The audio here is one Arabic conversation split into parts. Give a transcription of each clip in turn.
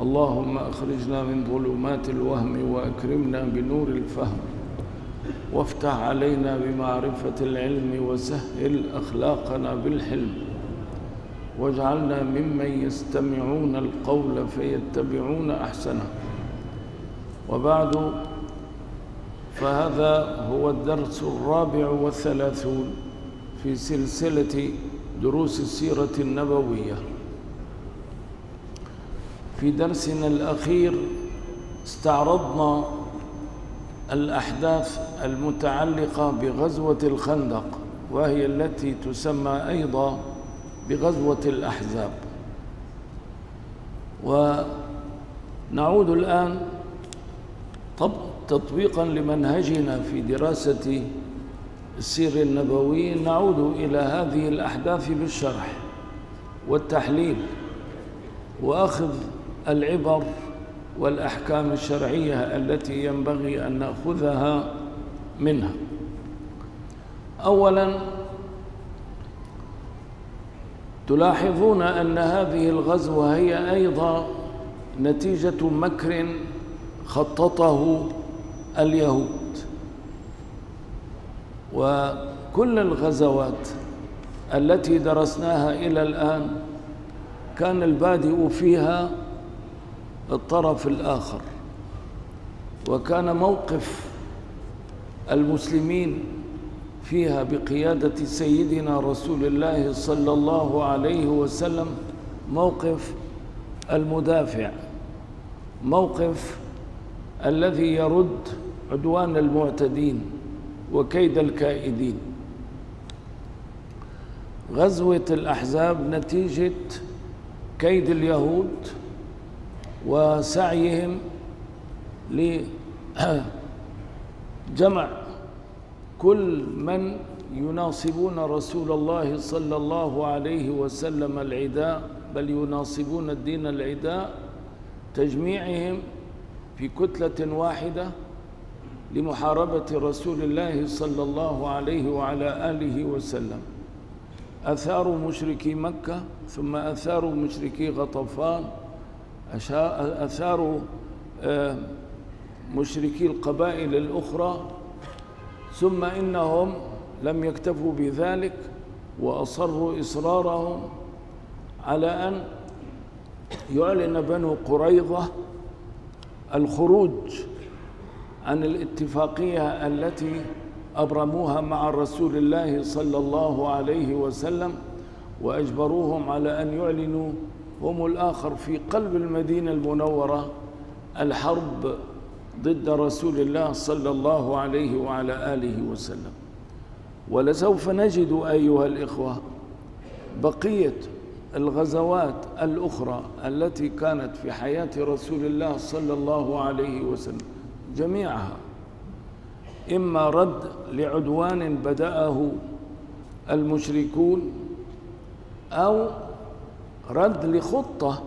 اللهم أخرجنا من ظلمات الوهم وأكرمنا بنور الفهم. وافتح علينا بمعرفة العلم وسهل أخلاقنا بالحلم. واجعلنا ممن يستمعون القول فيتبعون أحسنه. وبعد فهذا هو الدرس الرابع والثلاثون في سلسلة دروس السيرة النبوية. في درسنا الأخير استعرضنا الأحداث المتعلقة بغزوة الخندق وهي التي تسمى أيضا بغزوة الأحزاب. ونعود الآن طب تطبيقا لمنهجنا في دراسة السير النبوي. نعود إلى هذه الأحداث بالشرح والتحليل وأخذ العبر والأحكام الشرعية التي ينبغي أن نأخذها منها. أولا تلاحظون أن هذه الغزوة هي أيضا نتيجة مكر خططه اليهود. وكل الغزوات التي درسناها إلى الآن كان البادئ فيها الطرف الآخر. وكان موقف المسلمين فيها بقيادة سيدنا رسول الله صلى الله عليه وسلم موقف المدافع موقف الذي يرد عدوان المعتدين وكيد الكائدين. غزوة الأحزاب نتيجة كيد اليهود وسعيهم لجمع كل من يناصبون رسول الله صلى الله عليه وسلم العداء بل يناصبون الدين العداء تجميعهم في كتلة واحدة لمحاربة رسول الله صلى الله عليه وعلى آله وسلم. أثاروا مشركي مكة ثم أثاروا مشركي غطفان أثاروا مشركي القبائل الأخرى ثم إنهم لم يكتفوا بذلك وأصروا إصرارهم على أن يعلن بنو قريظة الخروج عن الاتفاقية التي أبرموها مع رسول الله صلى الله عليه وسلم وأجبروهم على أن يعلنوا هم الآخر في قلب المدينة المنورة الحرب ضد رسول الله صلى الله عليه وعلى آله وسلم. ولسوف نجد أيها الإخوة بقية الغزوات الأخرى التي كانت في حياة رسول الله صلى الله عليه وسلم جميعها. إما رد لعدوان بدأه المشركون أو رد لخطة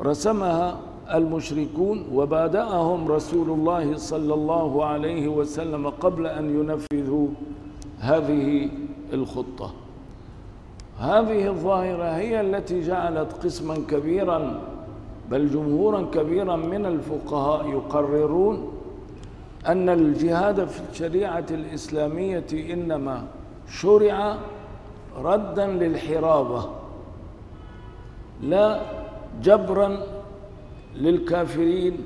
رسمها المشركون وبادأهم رسول الله صلى الله عليه وسلم قبل أن ينفذوا هذه الخطة. هذه الظاهرة هي التي جعلت قسما كبيرا بل جمهورا كبيرا من الفقهاء يقررون أن الجهاد في الشريعة الإسلامية إنما شرع ردا للحرابة. لا جبرا للكافرين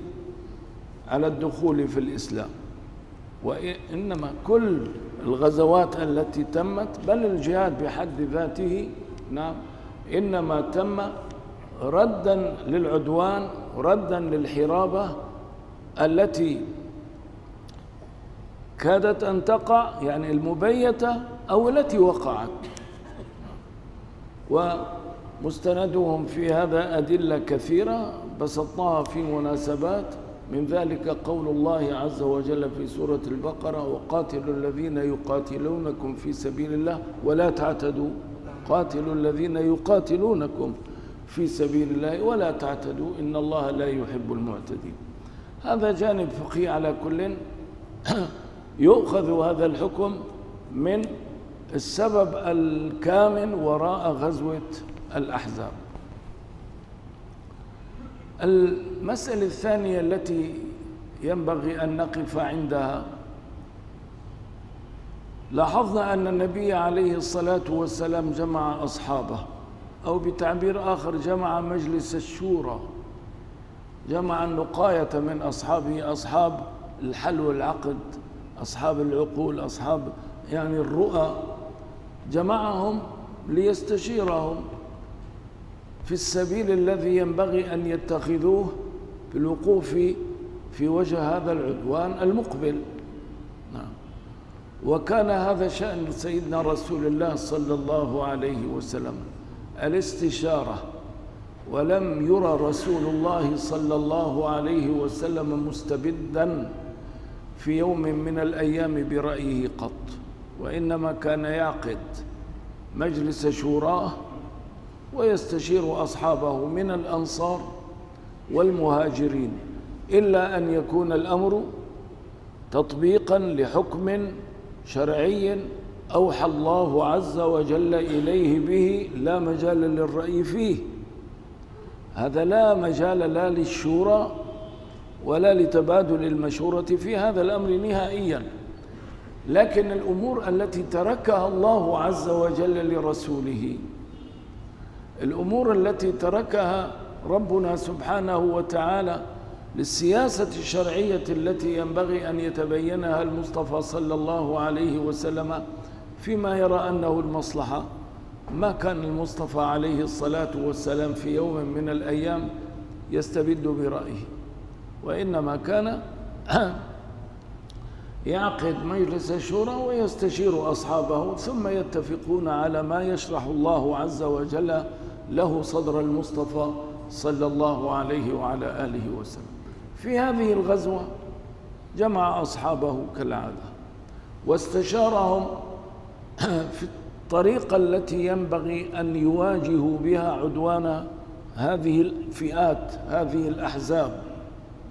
على الدخول في الإسلام. وإنما كل الغزوات التي تمت بل الجهاد بحد ذاته نعم إنما تم ردا للعدوان ردا للحرابة التي كادت أن تقع يعني المبيتة أو التي وقعت. ومستندهم في هذا أدلة كثيرة بسطناها في مناسبات. من ذلك قول الله عز وجل في سورة البقرة وقاتلوا الذين يقاتلونكم في سبيل الله ولا تعتدوا. قاتلوا الذين يقاتلونكم في سبيل الله ولا تعتدوا. إن الله لا يحب المعتدين. هذا جانب فقهي على كل. يؤخذ هذا الحكم من السبب الكامن وراء غزوة الأحزاب. المسألة الثانية التي ينبغي أن نقف عندها لاحظنا أن النبي عليه الصلاة والسلام جمع أصحابه أو بتعبير آخر جمع مجلس الشورى جمع النقاية من أصحابه أصحاب الحل والعقد أصحاب العقول أصحاب يعني الرؤى جمعهم ليستشيرهم. في السبيل الذي ينبغي أن يتخذوه في الوقوف في وجه هذا العدوان المقبل. نعم. وكان هذا شأن سيدنا رسول الله صلى الله عليه وسلم الاستشارة. ولم يرى رسول الله صلى الله عليه وسلم مستبدا في يوم من الأيام برأيه قط وإنما كان يعقد مجلس شوراه ويستشير أصحابه من الأنصار والمهاجرين إلا أن يكون الأمر تطبيقا لحكم شرعي أوحى الله عز وجل إليه به لا مجال للرأي فيه. هذا لا مجال لا للشورى ولا لتبادل المشورة في هذا الأمر نهائيا. لكن الأمور التي تركها الله عز وجل لرسوله الأمور التي تركها ربنا سبحانه وتعالى للسياسة الشرعية التي ينبغي أن يتبينها المصطفى صلى الله عليه وسلم فيما يرى أنه المصلحة. ما كان المصطفى عليه الصلاة والسلام في يوم من الأيام يستبد برأيه؟ وإنما كان يعقد مجلس الشورى ويستشير أصحابه ثم يتفقون على ما يشرح الله عز وجل له صدر المصطفى صلى الله عليه وعلى آله وسلم. في هذه الغزوة جمع أصحابه كالعادة واستشارهم في الطريقة التي ينبغي أن يواجهوا بها عدوان هذه الفئات هذه الأحزاب.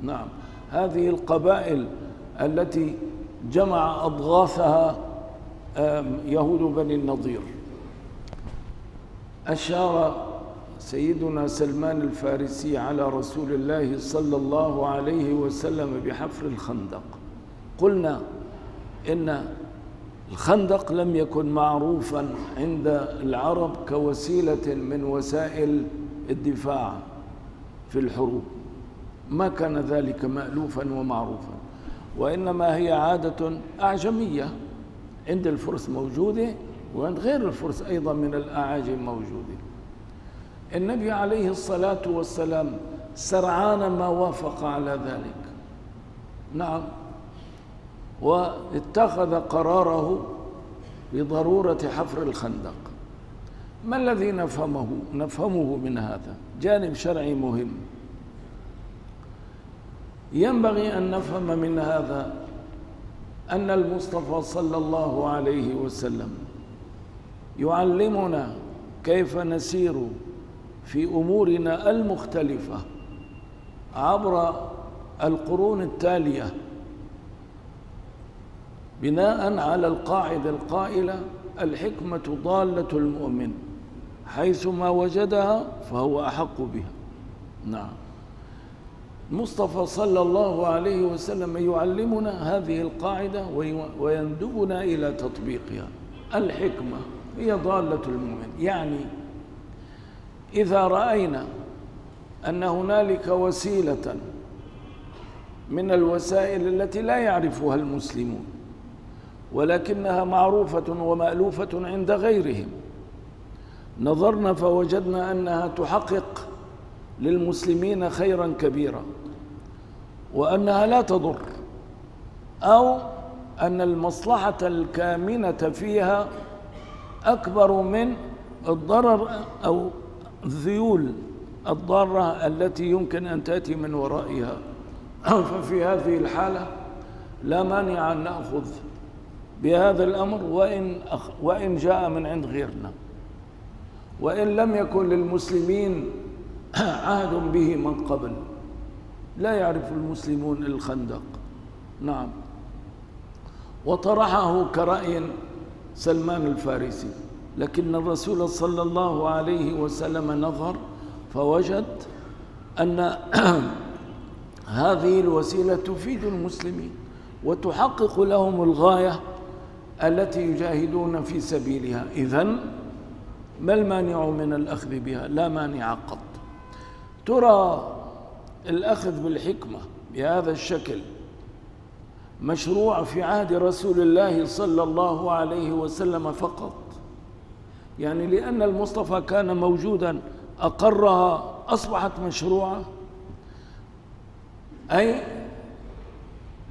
نعم هذه القبائل التي جمع أضغاثها يهود بني النضير. أشار سيدنا سلمان الفارسي على رسول الله صلى الله عليه وسلم بحفر الخندق. قلنا إن الخندق لم يكن معروفا عند العرب كوسيلة من وسائل الدفاع في الحروب. ما كان ذلك مألوفا ومعروفا وإنما هي عادة أعجمية. عند الفرس موجودة وعند غير الفرس أيضا من الأعاجم موجودة. النبي عليه الصلاة والسلام سرعان ما وافق على ذلك. نعم. واتخذ قراره بضرورة حفر الخندق. ما الذي نفهمه؟ نفهمه من هذا. جانب شرعي مهم. ينبغي أن نفهم من هذا أن المصطفى صلى الله عليه وسلم يعلمنا كيف نسير في أمورنا المختلفة عبر القرون التالية بناء على القاعدة القائلة الحكمة ضالة المؤمن حيثما وجدها فهو أحق بها. نعم. المصطفى صلى الله عليه وسلم يعلمنا هذه القاعدة ويندبنا إلى تطبيقها. الحكمة هي ضالة المؤمن يعني إذا رأينا أن هنالك وسيلة من الوسائل التي لا يعرفها المسلمون ولكنها معروفة ومألوفة عند غيرهم نظرنا فوجدنا أنها تحقق للمسلمين خيرا كبيرا وأنها لا تضر أو أن المصلحة الكامنة فيها أكبر من الضرر أو الذيول الضارة التي يمكن أن تأتي من ورائها. ففي هذه الحالة لا مانع أن نأخذ بهذا الأمر وإن, أخ وإن جاء من عند غيرنا. وإن لم يكن للمسلمين عهد به من قبل. لا يعرف المسلمون الخندق. نعم. وطرحه كرأي سلمان الفارسي. لكن الرسول صلى الله عليه وسلم نظر فوجد أن هذه الوسيلة تفيد المسلمين وتحقق لهم الغاية التي يجاهدون في سبيلها. إذن ما المانع من الأخذ بها؟ لا مانع قط. ترى الأخذ بالحكمة بهذا الشكل مشروع في عهد رسول الله صلى الله عليه وسلم فقط. يعني لأن المصطفى كان موجودا أقرها أصبحت مشروعة. أي؟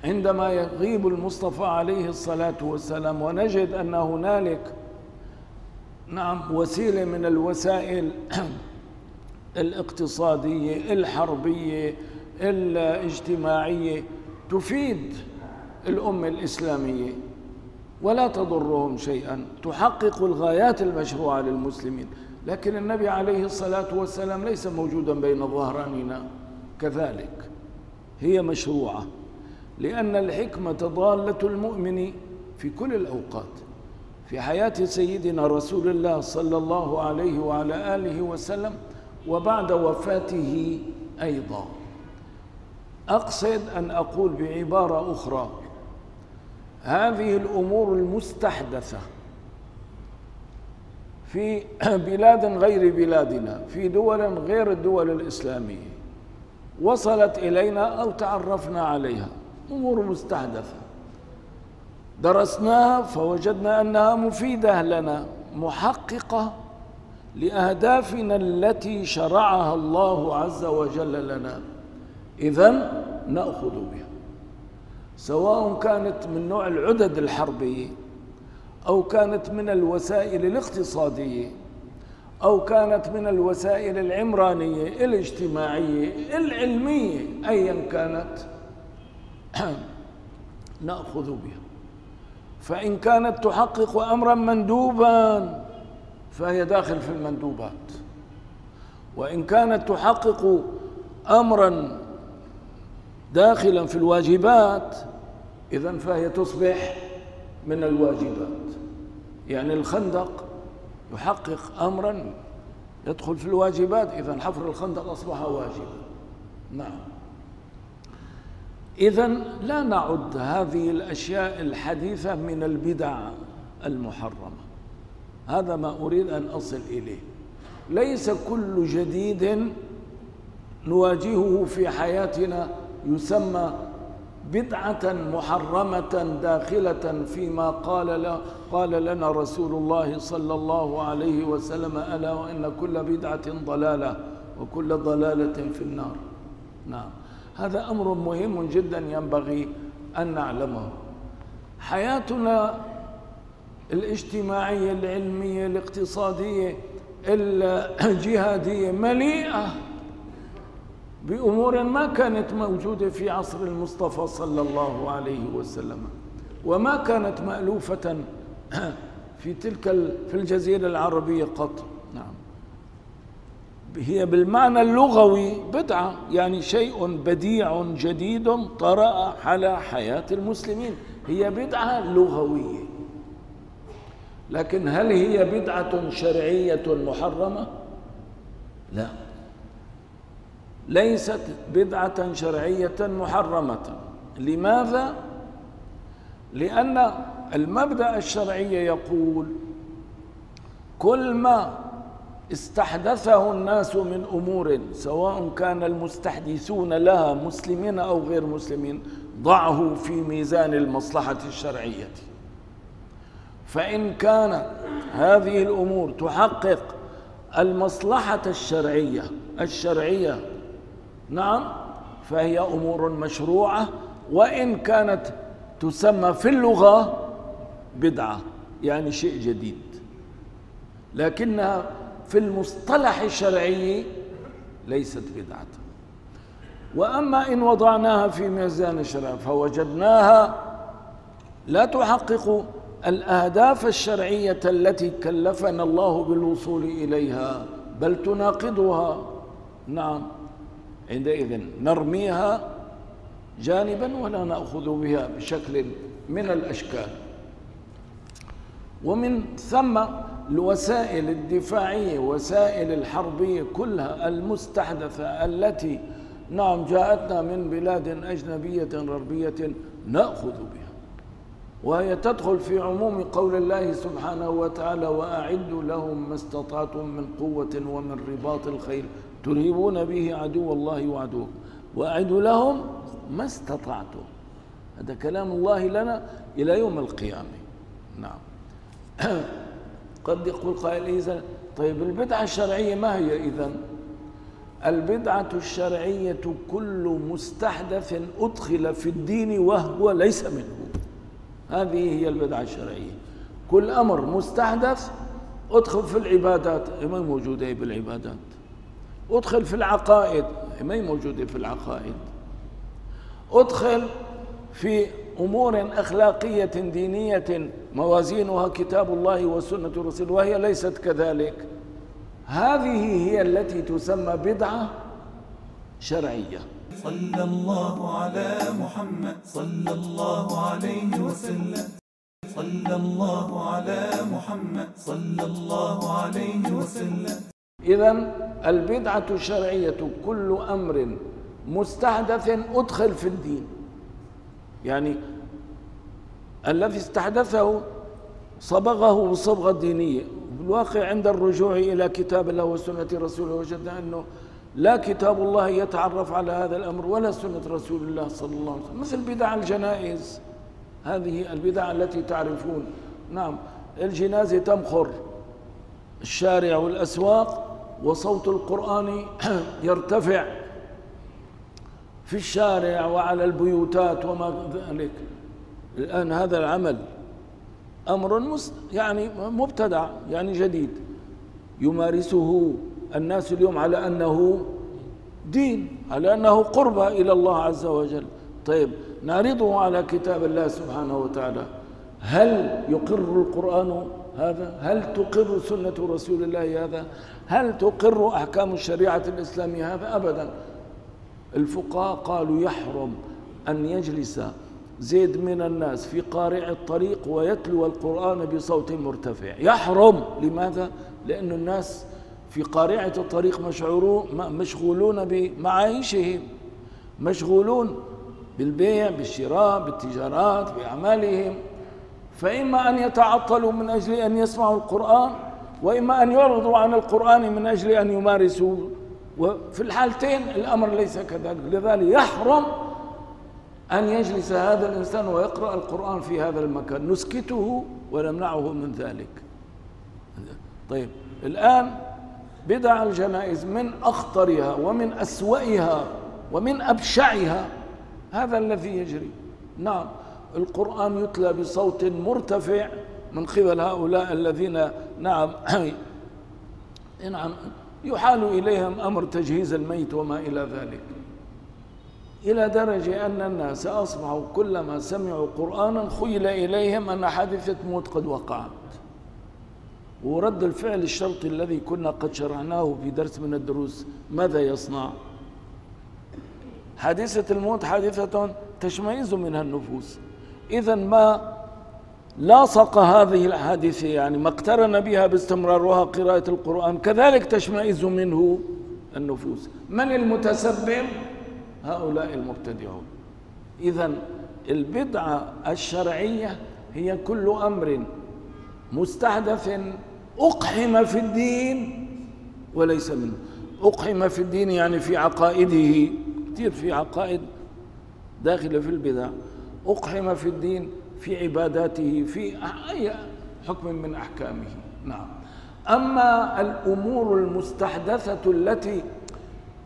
عندما يغيب المصطفى عليه الصلاة والسلام ونجد أن هنالك نعم وسيلة من الوسائل الاقتصادية الحربية الاجتماعية تفيد الأمة الإسلامية. ولا تضرهم شيئا. تحقق الغايات المشروعة للمسلمين. لكن النبي عليه الصلاة والسلام ليس موجودا بين ظهراننا كذلك هي مشروعة. لأن الحكمة ضالة المؤمن في كل الأوقات. في حياة سيدنا رسول الله صلى الله عليه وعلى آله وسلم وبعد وفاته أيضا. أقصد أن أقول بعبارة أخرى. هذه الأمور المستحدثة في بلاد غير بلادنا في دول غير الدول الإسلامية. وصلت إلينا أو تعرفنا عليها. أمور مستحدثة. درسناها فوجدنا أنها مفيدة لنا محققة لأهدافنا التي شرعها الله عز وجل لنا. إذن نأخذ بها. سواء كانت من نوع العدد الحربية أو كانت من الوسائل الاقتصادية أو كانت من الوسائل العمرانية الاجتماعية العلمية أيا كانت. نأخذ بها. فإن كانت تحقق أمرا مندوبا فهي داخل في المندوبات. وإن كانت تحقق أمرا داخلا في الواجبات إذا فهي تصبح من الواجبات. يعني الخندق يحقق أمرا يدخل في الواجبات إذا حفر الخندق أصبح واجبا. نعم. إذا لا نعد هذه الأشياء الحديثة من البدع المحرمة. هذا ما أريد أن أصل إليه. ليس كل جديد نواجهه في حياتنا يسمى بدعة محرمة داخلة فيما قال قال لنا رسول الله صلى الله عليه وسلم ألا وإن كل بدعة ضلالة وكل ضلالة في النار. نعم. هذا أمر مهم جدا ينبغي أن نعلمه. حياتنا الاجتماعية العلمية الاقتصادية الجهادية مليئة بأمور ما كانت موجودة في عصر المصطفى صلى الله عليه وسلم وما كانت مألوفة في تلك في الجزيرة العربية قط. نعم. هي بالمعنى اللغوي بدعة يعني شيء بديع جديد طرأ على حياة المسلمين. هي بدعة لغوية. لكن هل هي بدعة شرعية محرمة؟ لا. ليست بدعة شرعية محرمة لماذا؟ لأن المبدأ الشرعي يقول كل ما استحدثه الناس من أمور سواء كان المستحدثون لها مسلمين أو غير مسلمين ضعه في ميزان المصلحة الشرعية فإن كانت هذه الأمور تحقق المصلحة الشرعية الشرعية نعم فهي أمور مشروعة وإن كانت تسمى في اللغة بدعة يعني شيء جديد. لكنها في المصطلح الشرعي ليست بدعة. وأما إن وضعناها في ميزان الشرع فوجدناها لا تحقق الأهداف الشرعية التي كلفنا الله بالوصول إليها بل تناقضها. نعم. عندئذ نرميها جانبا ولا نأخذ بها بشكل من الأشكال. ومن ثم الوسائل الدفاعية وسائل الحربية كلها المستحدثة التي نعم جاءتنا من بلاد أجنبية غربية نأخذ بها. وهي تدخل في عموم قول الله سبحانه وتعالى وأعدوا لهم ما استطعتم من قوة ومن رباط الخيل ترهبون به عدو الله وعدوكم. وأعدوا لهم ما استطعتم. هذا كلام الله لنا إلى يوم القيامة. نعم. قد يقول قائل إذا طيب البدعة الشرعية ما هي إذا البدعة الشرعية كل مستحدث أدخل في الدين وهو ليس منه. هذه هي البدعة الشرعية. كل أمر مستحدث أدخل في العبادات. ما موجودة بالعبادات؟ أدخل في العقائد. ما هي موجودة في العقائد. أدخل في أمور أخلاقية دينية موازينها كتاب الله وسنة رسوله وهي ليست كذلك. هذه هي التي تسمى بدعة شرعية. صلى الله على محمد صلى الله عليه وسلم. صلى الله على محمد صلى الله عليه وسلم. إذا البدعة الشرعية كل أمر مستحدث أدخل في الدين. يعني الذي استحدثه صبغه بصبغة دينية. بالواقع عند الرجوع إلى كتاب الله وسنة رسوله وجدنا أنه لا كتاب الله يتعرف على هذا الأمر ولا سنة رسول الله صلى الله عليه وسلم. مثل بدع الجنائز. هذه البدع التي تعرفون. نعم الجنازة تمخر. الشارع والأسواق وصوت القرآن يرتفع في الشارع وعلى البيوتات وما ذلك. الآن هذا العمل أمر يعني مبتدع يعني جديد. يمارسه الناس اليوم على أنه دين على أنه قربة إلى الله عز وجل. طيب نعرضه على كتاب الله سبحانه وتعالى. هل يقر القرآن هذا؟ هل تقر سنة رسول الله هذا؟ هل تقر أحكام الشريعة الإسلامية هذا؟ أبدا. الفقهاء قالوا يحرم أن يجلس زيد من الناس في قارع الطريق ويتلو القرآن بصوت مرتفع. يحرم. لماذا؟ لأن الناس في قارعة الطريق مشغولون بمعايشهم. مشغولون بالبيع بالشراء بالتجارات بأعمالهم. فإما أن يتعطلوا من أجل أن يسمعوا القرآن وإما أن يعرضوا عن القرآن من أجل أن يمارسوا. وفي الحالتين الأمر ليس كذلك. لذلك يحرم أن يجلس هذا الإنسان ويقرأ القرآن في هذا المكان. نسكته ونمنعه من ذلك. طيب الآن بدع الجنائز من أخطرها ومن أسوأها ومن أبشعها. هذا الذي يجري. نعم. القرآن يتلى بصوت مرتفع من قبل هؤلاء الذين نعم نعم يحال إليهم أمر تجهيز الميت وما إلى ذلك. إلى درجة أن الناس أصبحوا كلما سمعوا قرآنا خيل إليهم أن حادثة موت قد وقعت. ورد الفعل الشرطي الذي كنا قد شرعناه في درس من الدروس ماذا يصنع؟ حادثة الموت حادثة تشمئز منها النفوس. إذا ما لاصق هذه الحادثة يعني ما اقترن بها باستمرارها قراءة القرآن كذلك تشمئز منه النفوس. من المتسبب؟ هؤلاء المبتدعون. إذا البدعة الشرعية هي كل أمر مستحدث أقحم في الدين وليس منه. أقحم في الدين يعني في عقائده كثير في عقائد داخلة في البدع. أقحم في الدين في عباداته في أي حكم من أحكامه. نعم. أما الأمور المستحدثة التي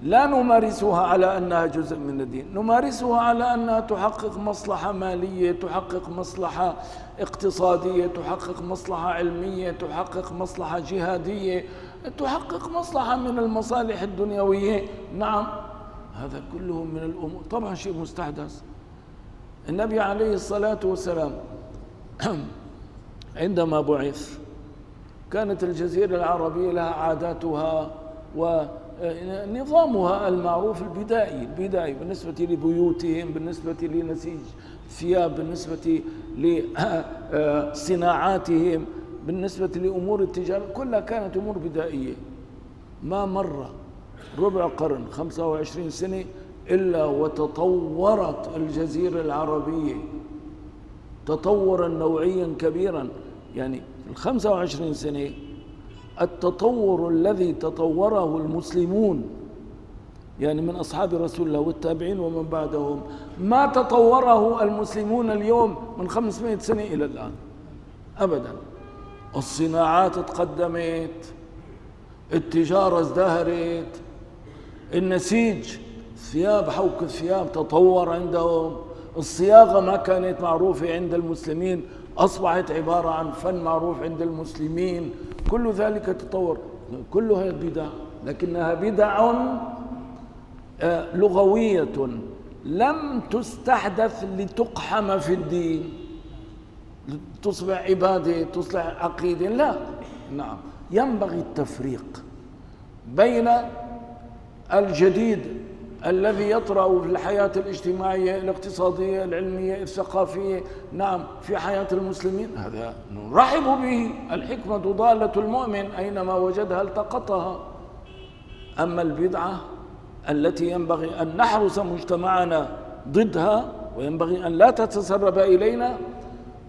لا نمارسها على أنها جزء من الدين نمارسها على أنها تحقق مصلحة مالية تحقق مصلحة اقتصادية تحقق مصلحة علمية تحقق مصلحة جهادية تحقق مصلحة من المصالح الدنيوية. نعم. هذا كله من الأمور. طبعا شيء مستحدث. النبي عليه الصلاة والسلام عندما بعث كانت الجزيرة العربية لها عاداتها ونظامها المعروف البدائي البدائي بالنسبة لبيوتهم بالنسبة لنسيج ثياب بالنسبة لصناعاتهم بالنسبة لأمور التجارة كلها كانت أمور بدائية. ما مر ربع قرن 25 سنة إلا وتطورت الجزيرة العربية. تطورا نوعيا كبيرا. يعني الخمسة وعشرين سنة التطور الذي تطوره المسلمون. يعني من أصحاب رسول الله والتابعين ومن بعدهم. ما تطوره المسلمون اليوم من 500 سنة إلى الآن. أبدا. الصناعات تقدمت. التجارة ازدهرت. النسيج ثياب حوك الثياب تطور عندهم. الصياغة ما كانت معروفة عند المسلمين أصبحت عبارة عن فن معروف عند المسلمين. كل ذلك تطور. كلها بدع لكنها بدع آه، لغوية. لم تستحدث لتقحم في الدين. تصبح عبادة تصبح عقيدة. لا. نعم. ينبغي التفريق بين الجديد الذي يطرأ في الحياة الاجتماعية الاقتصادية العلمية الثقافية. نعم في حياة المسلمين هذا نرحب به. الحكمة ضالة المؤمن أينما وجدها التقطها. أما البدعة التي ينبغي أن نحرس مجتمعنا ضدها وينبغي أن لا تتسرب إلينا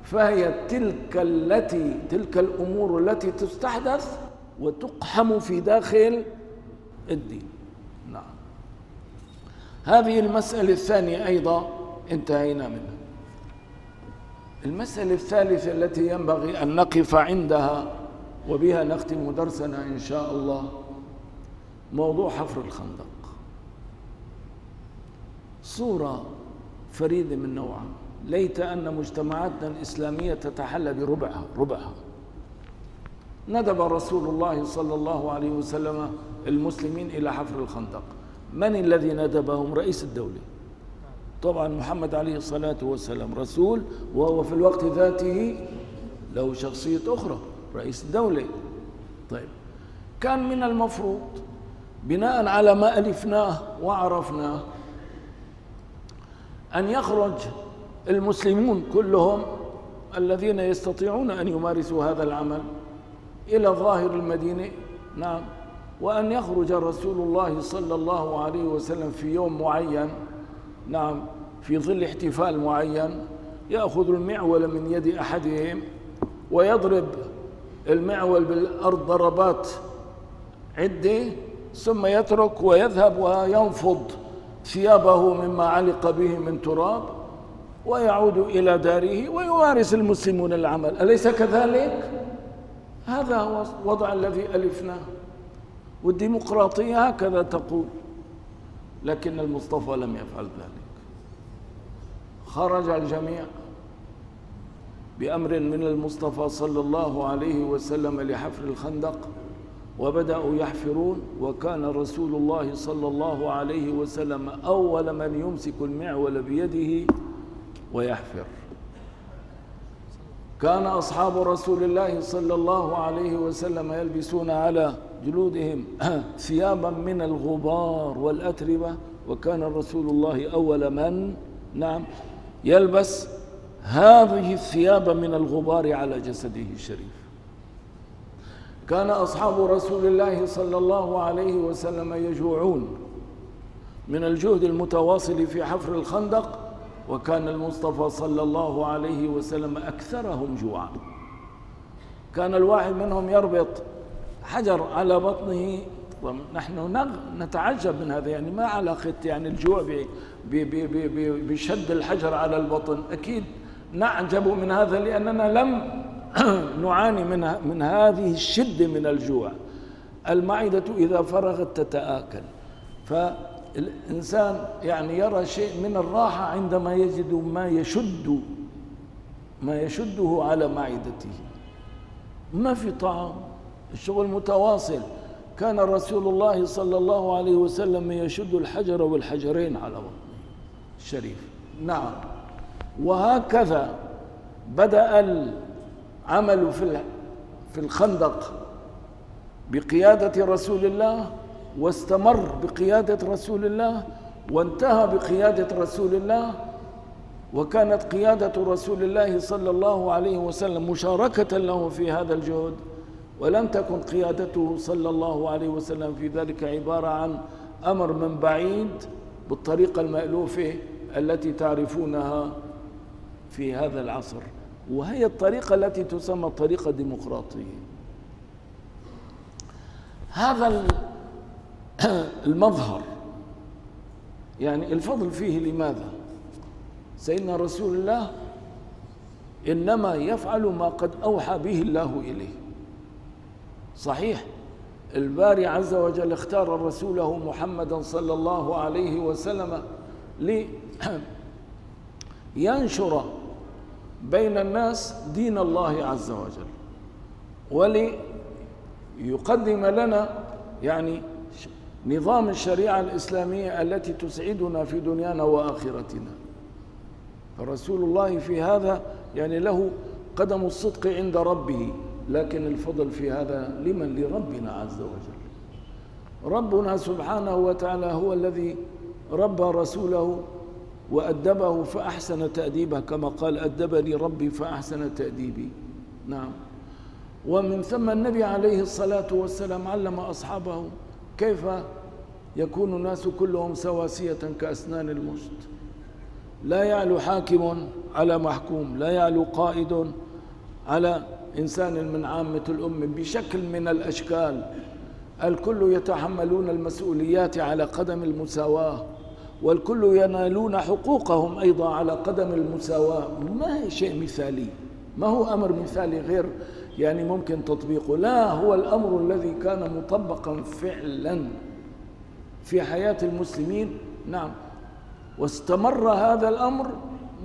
فهي تلك التي تلك الأمور التي تستحدث وتقحم في داخل الدين. هذه المسألة الثانية أيضا انتهينا منها. المسألة الثالثة التي ينبغي أن نقف عندها وبها نختم درسنا إن شاء الله موضوع حفر الخندق. صورة فريدة من نوعها ليت أن مجتمعاتنا الإسلامية تتحلى بربعها ربعها. ندب رسول الله صلى الله عليه وسلم المسلمين إلى حفر الخندق. من الذي ندبهم رئيس الدولة؟ طبعا محمد عليه الصلاة والسلام رسول وهو في الوقت ذاته له شخصية أخرى رئيس الدولة. طيب كان من المفروض بناء على ما ألفناه وعرفناه أن يخرج المسلمون كلهم الذين يستطيعون أن يمارسوا هذا العمل إلى ظاهر المدينة. نعم. وأن يخرج رسول الله صلى الله عليه وسلم في يوم معين نعم في ظل احتفال معين يأخذ المعول من يد أحدهم ويضرب المعول بالأرض ضربات عدة ثم يترك ويذهب وينفض ثيابه مما علق به من تراب ويعود إلى داره ويمارس المسلمون العمل أليس كذلك؟ هذا هو الوضع الذي ألفناه والديمقراطية هكذا تقول لكن المصطفى لم يفعل ذلك. خرج الجميع بأمر من المصطفى صلى الله عليه وسلم لحفر الخندق وبدأوا يحفرون وكان رسول الله صلى الله عليه وسلم أول من يمسك المعول بيده ويحفر. كان أصحاب رسول الله صلى الله عليه وسلم يلبسون على جلودهم ثيابا من الغبار والأتربة. وكان رسول الله أول من؟ نعم. يلبس هذه الثياب من الغبار على جسده الشريف. كان أصحاب رسول الله صلى الله عليه وسلم يجوعون من الجهد المتواصل في حفر الخندق. وكان المصطفى صلى الله عليه وسلم أكثرهم جوعا. كان الواحد منهم يربط حجر على بطنه. نحن نتعجب من هذا يعني ما علاقة يعني الجوع بشد الحجر على البطن. أكيد نعجب من هذا لأننا لم نعاني من من هذه الشدة من الجوع. المعدة إذا فرغت تتآكل. فالإنسان يعني يرى شيء من الراحة عندما يجد ما يشد ما يشده على معدته. ما في طعام. الشغل متواصل. كان رسول الله صلى الله عليه وسلم يشد الحجر والحجرين على بطنه الشريف. نعم. وهكذا بدأ العمل في في الخندق بقيادة رسول الله واستمر بقيادة رسول الله وانتهى بقيادة رسول الله وكانت قيادة رسول الله صلى الله عليه وسلم مشاركة له في هذا الجهد ولم تكن قيادته صلى الله عليه وسلم في ذلك عبارة عن أمر من بعيد بالطريقة المألوفة التي تعرفونها في هذا العصر وهي الطريقة التي تسمى الطريقة الديمقراطية هذا المظهر يعني الفضل فيه لماذا؟ سيدنا رسول الله إنما يفعل ما قد أوحى به الله إليه. صحيح. الباري عز وجل اختار رسوله محمدا صلى الله عليه وسلم لينشر بين الناس دين الله عز وجل وليقدم لنا يعني نظام الشريعة الإسلامية التي تسعدنا في دنيانا وآخرتنا. فرسول الله في هذا يعني له قدم الصدق عند ربه. لكن الفضل في هذا لمن؟ لربنا عز وجل. ربنا سبحانه وتعالى هو الذي ربى رسوله وأدبه فأحسن تأديبه كما قال أدبني ربي فأحسن تأديبي. نعم. ومن ثم النبي عليه الصلاة والسلام علم أصحابه كيف يكون الناس كلهم سواسية كأسنان المشت. لا يعلو حاكم على محكوم لا يعلو قائد على إنسان من عامة الأمة بشكل من الأشكال. الكل يتحملون المسؤوليات على قدم المساواة والكل ينالون حقوقهم أيضا على قدم المساواة. ما هي شيء مثالي؟ ما هو أمر مثالي غير يعني ممكن تطبيقه؟ لا هو الأمر الذي كان مطبقا فعلا في حياة المسلمين. نعم. واستمر هذا الأمر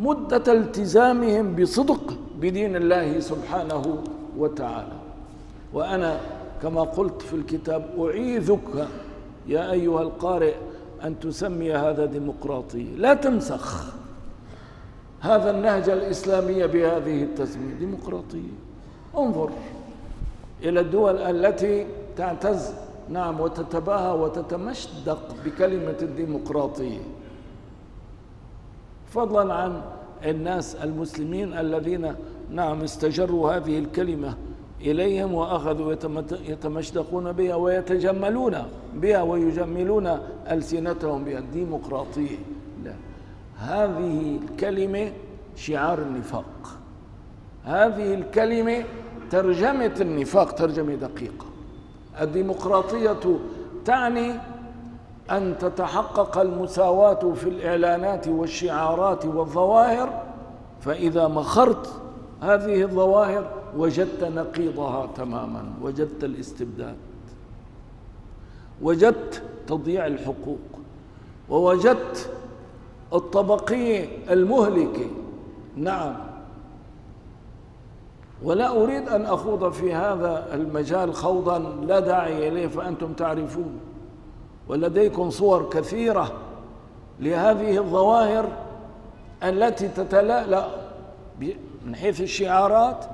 مدة التزامهم بصدق. بدين الله سبحانه وتعالى. وأنا كما قلت في الكتاب أعيذك يا أيها القارئ أن تسمي هذا ديمقراطية لا تنسخ هذا النهج الإسلامي بهذه التسمية. ديمقراطية انظر إلى الدول التي تعتز نعم وتتباهى وتتمشدق بكلمة الديمقراطية. فضلا عن الناس المسلمين الذين نعم استجروا هذه الكلمة إليهم وأخذوا يتمشدقون بها ويتجملون بها ويجملون ألسنتهم بها. الديمقراطية. لا. هذه الكلمة شعار النفاق. هذه الكلمة ترجمة النفاق ترجمة دقيقة. الديمقراطية تعني أن تتحقق المساواة في الإعلانات والشعارات والظواهر فإذا مخرت هذه الظواهر وجدت نقيضها تماما وجدت الاستبداد وجدت تضييع الحقوق ووجدت الطبقية المهلكة نعم. ولا أريد أن أخوض في هذا المجال خوضا لا داعي إليه فأنتم تعرفون. ولديكم صور كثيرة لهذه الظواهر التي تتلألأ من حيث الشعارات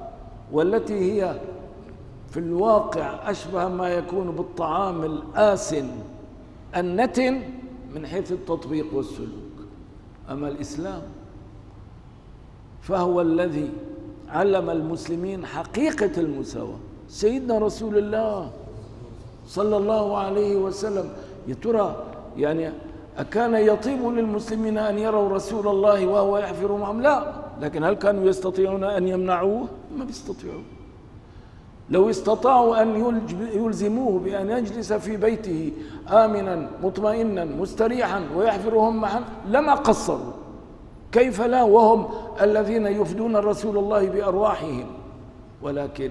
والتي هي في الواقع أشبه ما يكون بالطعام الآسن النتن من حيث التطبيق والسلوك. أما الإسلام فهو الذي علم المسلمين حقيقة المساواة. سيدنا رسول الله صلى الله عليه وسلم يا ترى يعني أكان يطيب للمسلمين أن يروا رسول الله وهو يحفر معهم لا؟ لكن هل كانوا يستطيعون أن يمنعوه؟ ما بيستطيعون لو استطاعوا أن يلزموه بأن يجلس في بيته آمنا مطمئنا مستريحا ويحفرهم معا لما قصروا؟ كيف لا؟ وهم الذين يفدون رسول الله بأرواحهم. ولكن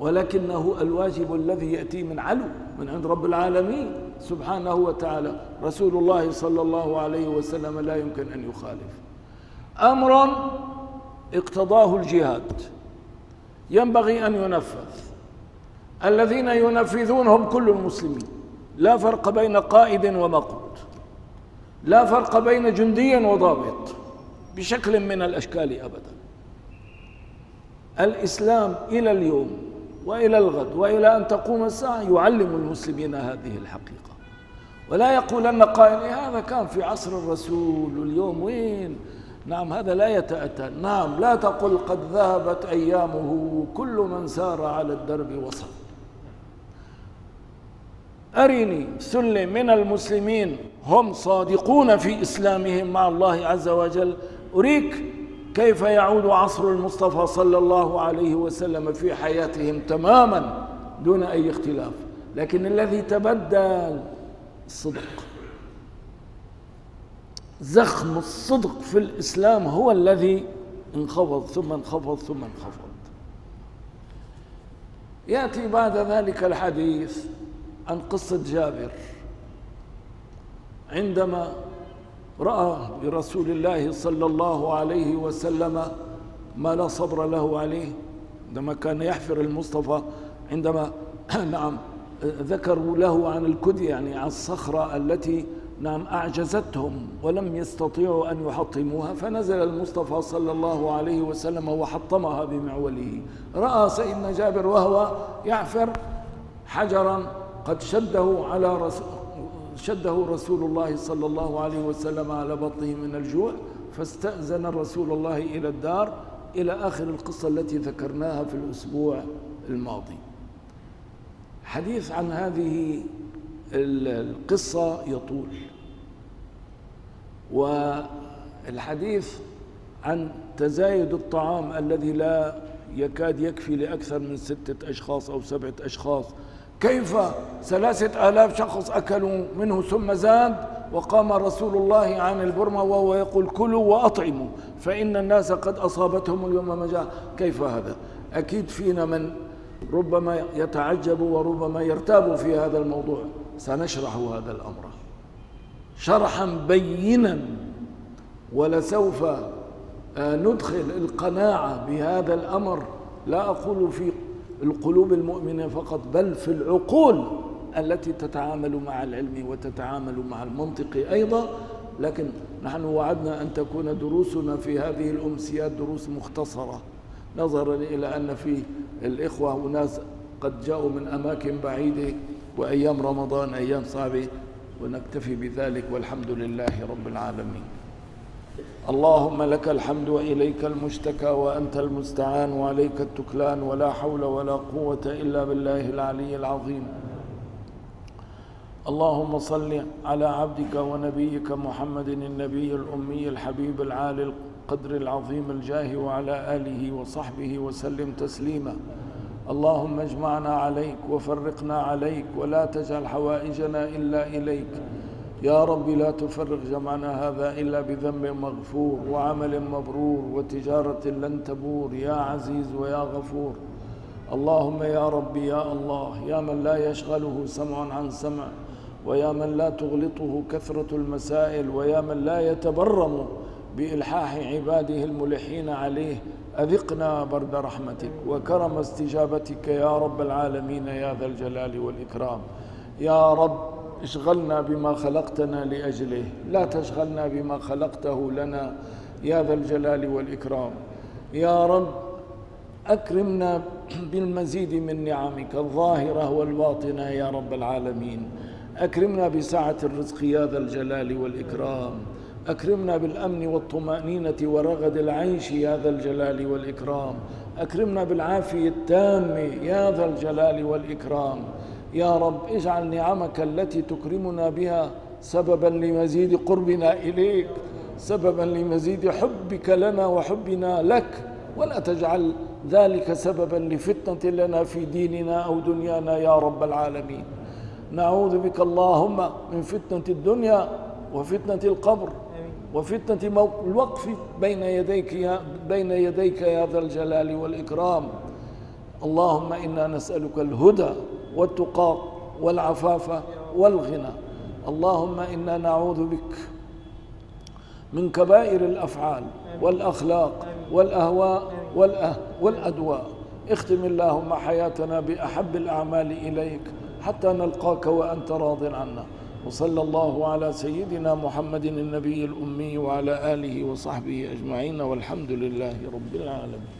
ولكنه الواجب الذي يأتي من علو من عند رب العالمين. سبحانه وتعالى رسول الله صلى الله عليه وسلم لا يمكن أن يخالف. أمرا اقتضاه الجهاد. ينبغي أن ينفذ. الذين ينفذون هم كل المسلمين. لا فرق بين قائد ومقود. لا فرق بين جندي وضابط. بشكل من الأشكال أبدا. الإسلام إلى اليوم وإلى الغد وإلى أن تقوم الساعة يعلم المسلمين هذه الحقيقة. ولا يقولن قائل إيه هذا كان في عصر الرسول واليوم وين؟ نعم هذا لا يتأتى. نعم لا تقل قد ذهبت أيامه كل من سار على الدرب وصل. أرني سل من المسلمين هم صادقون في إسلامهم مع الله عز وجل. أريك كيف يعود عصر المصطفى صلى الله عليه وسلم في حياتهم تماما دون أي اختلاف؟ لكن الذي تبدل الصدق زخم الصدق في الإسلام هو الذي انخفض ثم انخفض ثم انخفض. يأتي بعد ذلك الحديث عن قصة جابر. عندما رأى برسول الله صلى الله عليه وسلم ما لا صبر له عليه. عندما كان يحفر المصطفى عندما نعم ذكروا له عن الكدي يعني عن الصخرة التي نعم أعجزتهم ولم يستطيعوا أن يحطموها فنزل المصطفى صلى الله عليه وسلم وحطمها بمعوله. رأى سيدنا جابر وهو يعفر حجرا قد شده على رسول شده رسول الله صلى الله عليه وسلم على بطنه من الجوع فاستأذن رسول الله إلى الدار إلى آخر القصة التي ذكرناها في الأسبوع الماضي. حديث عن هذه القصة يطول والحديث عن تزايد الطعام الذي لا يكاد يكفي لأكثر من ستة أشخاص أو سبعة أشخاص كيف ثلاثة آلاف شخص أكلوا منه ثم زاد وقام رسول الله عن البرمة وهو يقول كلوا وأطعموا فإن الناس قد أصابتهم اليوم مجاعة. كيف هذا؟ أكيد فينا من ربما يتعجب وربما يرتاب في هذا الموضوع. سنشرح هذا الأمر. شرحا بينا ولسوف ندخل القناعة بهذا الأمر. لا أقول في القلوب المؤمنة فقط بل في العقول التي تتعامل مع العلم وتتعامل مع المنطق أيضا. لكن نحن وعدنا أن تكون دروسنا في هذه الأمسيات دروس مختصرة. نظرا إلى أن في الإخوة وناس قد جاءوا من أماكن بعيدة وأيام رمضان أيام صعبة ونكتفي بذلك والحمد لله رب العالمين. اللهم لك الحمد وإليك المشتكى وأنت المستعان وعليك التكلان ولا حول ولا قوة إلا بالله العلي العظيم. اللهم صل على عبدك ونبيك محمد النبي الأمي الحبيب العالي القدر العظيم الجاه وعلى آله وصحبه وسلم تسليما. اللهم اجمعنا عليك وفرقنا عليك ولا تجعل حوائجنا إلا إليك. يا رب لا تفرق جمعنا هذا إلا بذنب مغفور وعمل مبرور وتجارة لن تبور. يا عزيز ويا غفور. اللهم يا رب يا الله يا من لا يشغله سمع عن سمع ويا من لا تغلطه كثرة المسائل ويا من لا يتبرم بإلحاح عباده الملحين عليه. أذقنا برد رحمتك وكرم استجابتك يا رب العالمين يا ذا الجلال والإكرام. يا رب اشغلنا بما خلقتنا لأجله. لا تشغلنا بما خلقته لنا يا ذا الجلال والإكرام. يا رب أكرمنا بالمزيد من نعمك الظاهرة والباطنة يا رب العالمين. أكرمنا بسعة الرزق يا ذا الجلال والإكرام. أكرمنا بالأمن والطمأنينة ورغد العيش يا ذا الجلال والإكرام. أكرمنا بالعافية التامة يا ذا الجلال والإكرام. يا رب اجعل نعمك التي تكرمنا بها سببا لمزيد قربنا إليك سببا لمزيد حبك لنا وحبنا لك. ولا تجعل ذلك سببا لفتنة لنا في ديننا أو دنيانا يا رب العالمين. نعوذ بك اللهم من فتنة الدنيا وفتنة القبر وفتنة الوقف بين يديك يا بين يديك يا ذا الجلال والإكرام. اللهم إنا نسألك الهدى والتقى والعفاف والغنى. اللهم إنا نعوذ بك من كبائر الأفعال والأخلاق والأهواء والأه والأدواء. اختم اللهم حياتنا بأحب الأعمال إليك حتى نلقاك وأنت راض عنا. وصلى الله على سيدنا محمد النبي الأمي وعلى آله وصحبه أجمعين والحمد لله رب العالمين.